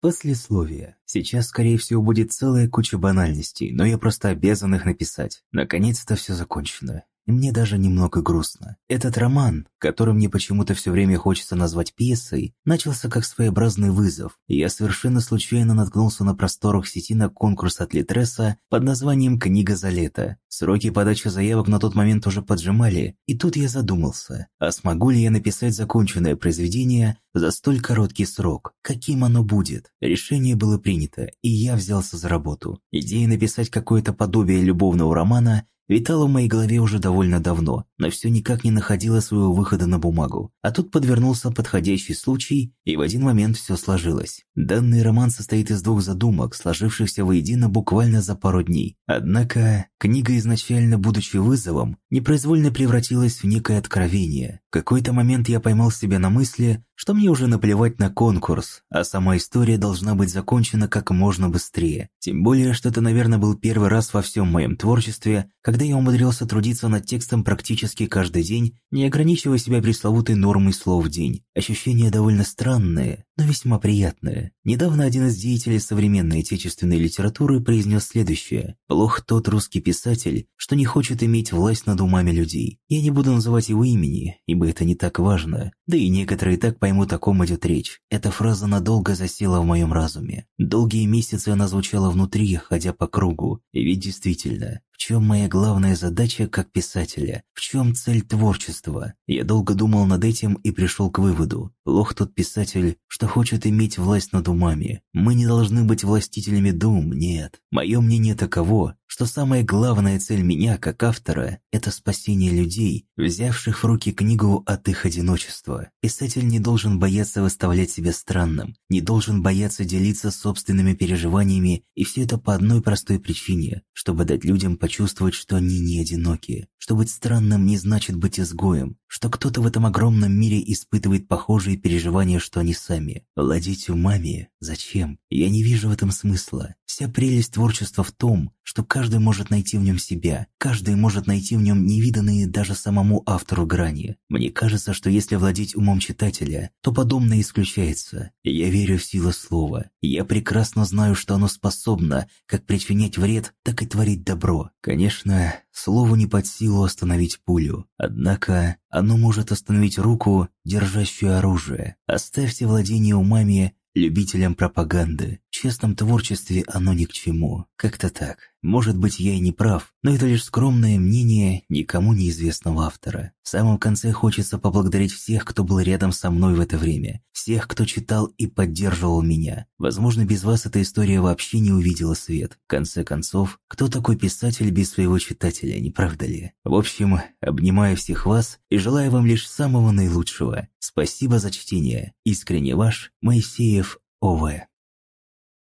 Послесловие. Сейчас, скорее всего, будет целая куча банальностей, но я просто обязан их написать. Наконец-то все закончено мне даже немного грустно. Этот роман, который мне почему-то все время хочется назвать пьесой, начался как своеобразный вызов, и я совершенно случайно наткнулся на просторах сети на конкурс от Литреса под названием «Книга за лето». Сроки подачи заявок на тот момент уже поджимали, и тут я задумался, а смогу ли я написать законченное произведение за столь короткий срок? Каким оно будет? Решение было принято, и я взялся за работу. Идея написать какое-то подобие любовного романа витала в моей голове уже довольно давно, но все никак не находила своего выхода на бумагу. А тут подвернулся подходящий случай, и в один момент все сложилось. Данный роман состоит из двух задумок, сложившихся воедино буквально за пару дней. Однако, книга изначально, будучи вызовом, непроизвольно превратилась в некое откровение. В какой-то момент я поймал себя на мысли, что мне уже наплевать на конкурс, а сама история должна быть закончена как можно быстрее. Тем более, что это, наверное, был первый раз во всем моем творчестве, когда я умудрился трудиться над текстом практически каждый день, не ограничивая себя пресловутой нормой слов в день. Ощущения довольно странные, но весьма приятные. Недавно один из деятелей современной отечественной литературы произнес следующее. «Плох тот русский писатель, что не хочет иметь власть над умами людей. Я не буду называть его имени, ибо это не так важно. Да и некоторые так поймут, о ком идет речь. Эта фраза надолго засела в моем разуме. Долгие месяцы она звучала внутри, ходя по кругу. Ведь действительно, чем моя главная задача как писателя? В чем цель творчества? Я долго думал над этим и пришел к выводу. Плох тот писатель, что хочет иметь власть над умами. Мы не должны быть властителями дум, нет. Мое мнение таково, что самая главная цель меня, как автора, это спасение людей, взявших в руки книгу от их одиночества. Писатель не должен бояться выставлять себя странным, не должен бояться делиться собственными переживаниями, и все это по одной простой причине, чтобы дать людям почувствовать, что они не одиноки. Что быть странным не значит быть изгоем, что кто-то в этом огромном мире испытывает похожие переживания, что они сами. Владеть умами? Зачем? Я не вижу в этом смысла. Вся прелесть творчества в том, что каждый может найти в нем себя, каждый может найти в нем невиданные даже самому автору грани. Мне кажется, что если владеть умом читателя, то подобное исключается. Я верю в силу слова. Я прекрасно знаю, что оно способно как причинять вред, так и творить добро. Конечно, слову не под силу остановить пулю. Однако оно может остановить руку, держащую оружие. Оставьте владение умами любителям пропаганды. Честном творчестве оно ни к чему. Как-то так. Может быть, я и не прав, но это лишь скромное мнение никому неизвестного автора. В самом конце хочется поблагодарить всех, кто был рядом со мной в это время, всех, кто читал и поддерживал меня. Возможно, без вас эта история вообще не увидела свет. В конце концов, кто такой писатель без своего читателя, не правда ли? В общем, обнимаю всех вас и желаю вам лишь самого наилучшего. Спасибо за чтение. Искренне ваш Моисеев О.В.